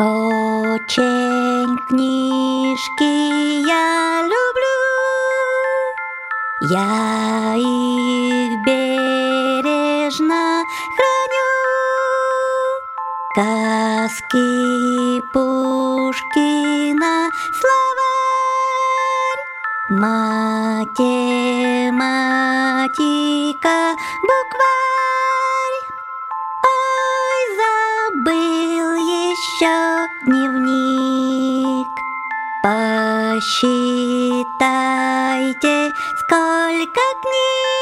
Очень книжки я люблю, я их бережно храню. Сказки Пушкина, словарь, математика, букварь. Еще дневник. Посчитайте, сколько книг